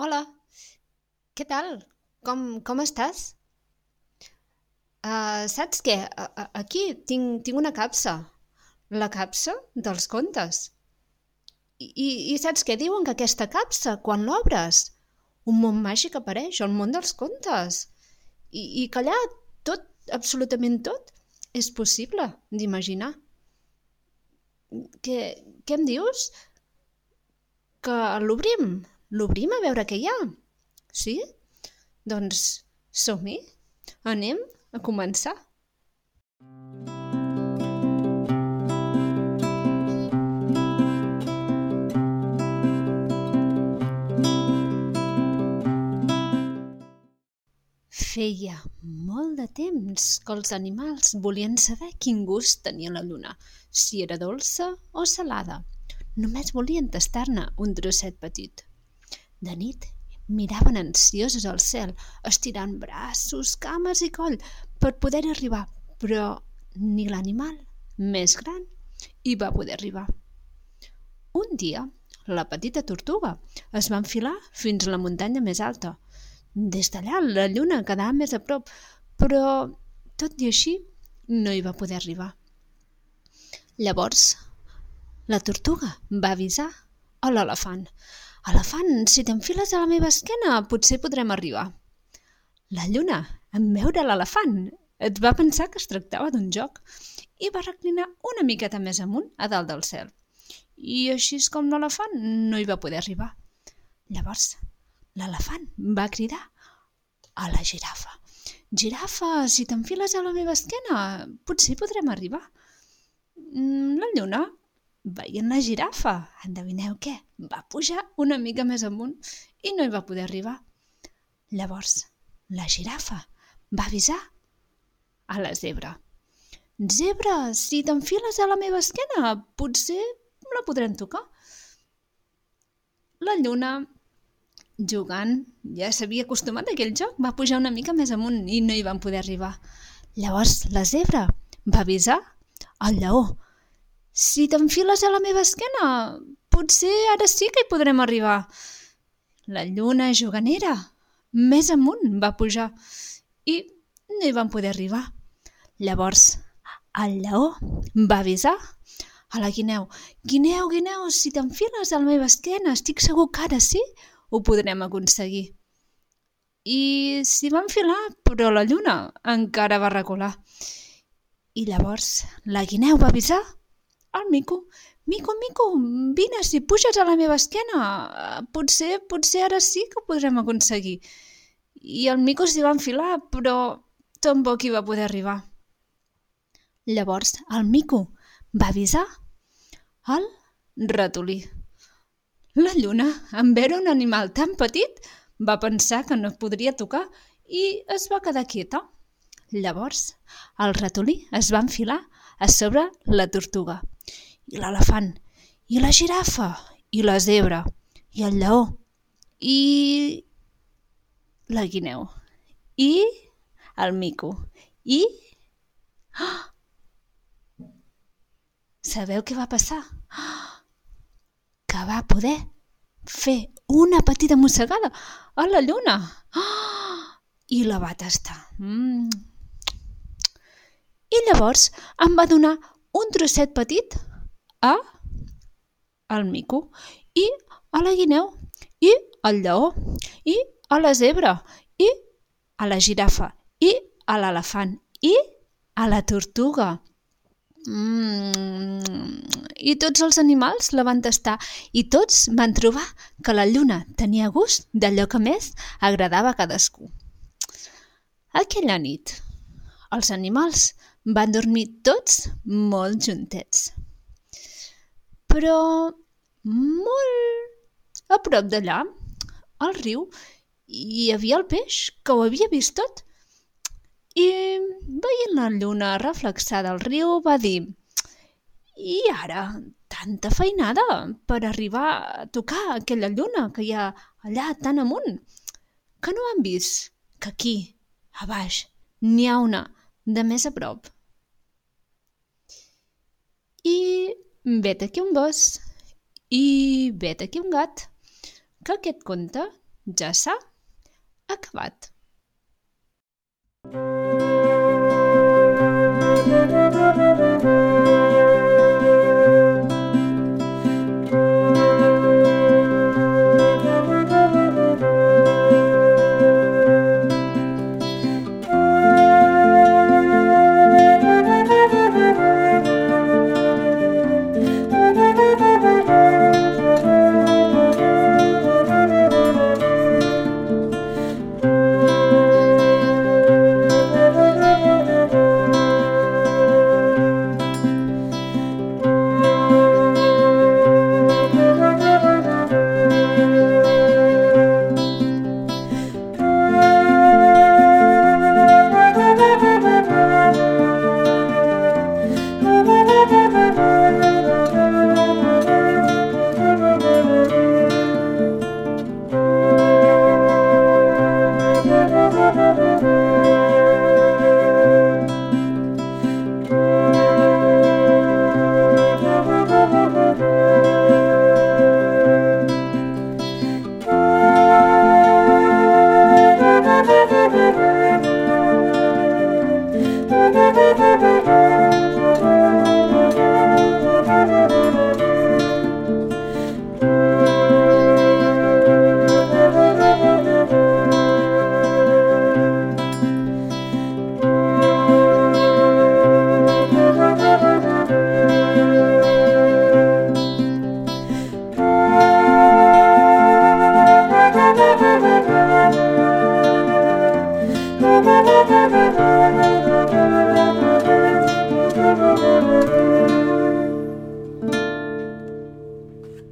Hola, què tal? Com, com estàs? Uh, saps què? A, a, aquí tinc, tinc una capsa. La capsa dels contes. I, i, I saps què? Diuen que aquesta capsa, quan l'obres, un món màgic apareix, el món dels contes. I, i que allà tot, absolutament tot, és possible d'imaginar. Què, què em dius? Que l'obrim? L'obrim a veure què hi ha? Sí? Doncs som-hi? Anem a començar. Feia molt de temps que els animals volien saber quin gust tenia la lluna, si era dolça o salada. Només volien tastar-ne un trosset petit. De nit miraven ansiosos al cel, estirant braços, cames i coll per poder arribar, però ni l'animal més gran hi va poder arribar. Un dia, la petita tortuga es va enfilar fins a la muntanya més alta. Des d'allà la lluna quedava més a prop, però, tot i així, no hi va poder arribar. Llavors, la tortuga va avisar a l'elefant Elefant, si t'enfiles a la meva esquena, potser podrem arribar. La lluna, en veure l'elefant, et va pensar que es tractava d'un joc i va reclinar una miqueta més amunt a dalt del cel. I així és com l'elefant no hi va poder arribar. Llavors, l'elefant va cridar a la girafa. Girafa, si t'enfiles a la meva esquena, potser podrem arribar. Mm, la lluna Veient la girafa, endevineu què? Va pujar una mica més amunt i no hi va poder arribar. Llavors, la girafa va avisar a la zebra. Zebra, si t'enfiles a la meva esquena, potser la podrem tocar. La lluna, jugant, ja s'havia acostumat a aquell joc, va pujar una mica més amunt i no hi van poder arribar. Llavors, la zebra va avisar al lleó si t'enfiles a la meva esquena, potser ara sí que hi podrem arribar. La lluna juganera més amunt va pujar i no hi van poder arribar. Llavors, el lleó va avisar a la guineu. Guineu, guineu, si t'enfiles a la meva esquena, estic segur que ara sí ho podrem aconseguir. I s'hi va enfilar, però la lluna encara va recular. I llavors la guineu va avisar el mico. Mico, mico, vine, si puges a la meva esquena, potser, potser ara sí que ho podrem aconseguir. I el mico s'hi va enfilar, però tampoc hi va poder arribar. Llavors el mico va avisar el ratolí. La lluna, en veure un animal tan petit, va pensar que no podria tocar i es va quedar quieta. Llavors, el ratolí es va enfilar a sobre la tortuga i l'elefant, i la girafa, i la zebra, i el lleó, i la guineu, i el mico, i... Oh! Sabeu què va passar? Oh! Que va poder fer una petita mossegada a la lluna oh! i la va tastar. Mm. I llavors em va donar un trosset petit a al mico i a la guineu i al lleó i a la zebra i a la girafa i a l'elefant i a la tortuga. Mm, I tots els animals la van tastar i tots van trobar que la lluna tenia gust d'allò que més agradava a cadascú. Aquella nit, els animals van dormir tots molt juntets. Però molt a prop d'allà, al riu, hi havia el peix que ho havia vist tot. I veient la lluna reflexada al riu va dir i ara tanta feinada per arribar a tocar aquella lluna que hi ha allà tan amunt que no han vist que aquí, a baix, n'hi ha una de més a prop. I vet aquí un gos i vet aquí un gat, que aquest conte Ja s'ha acabat. Thank you.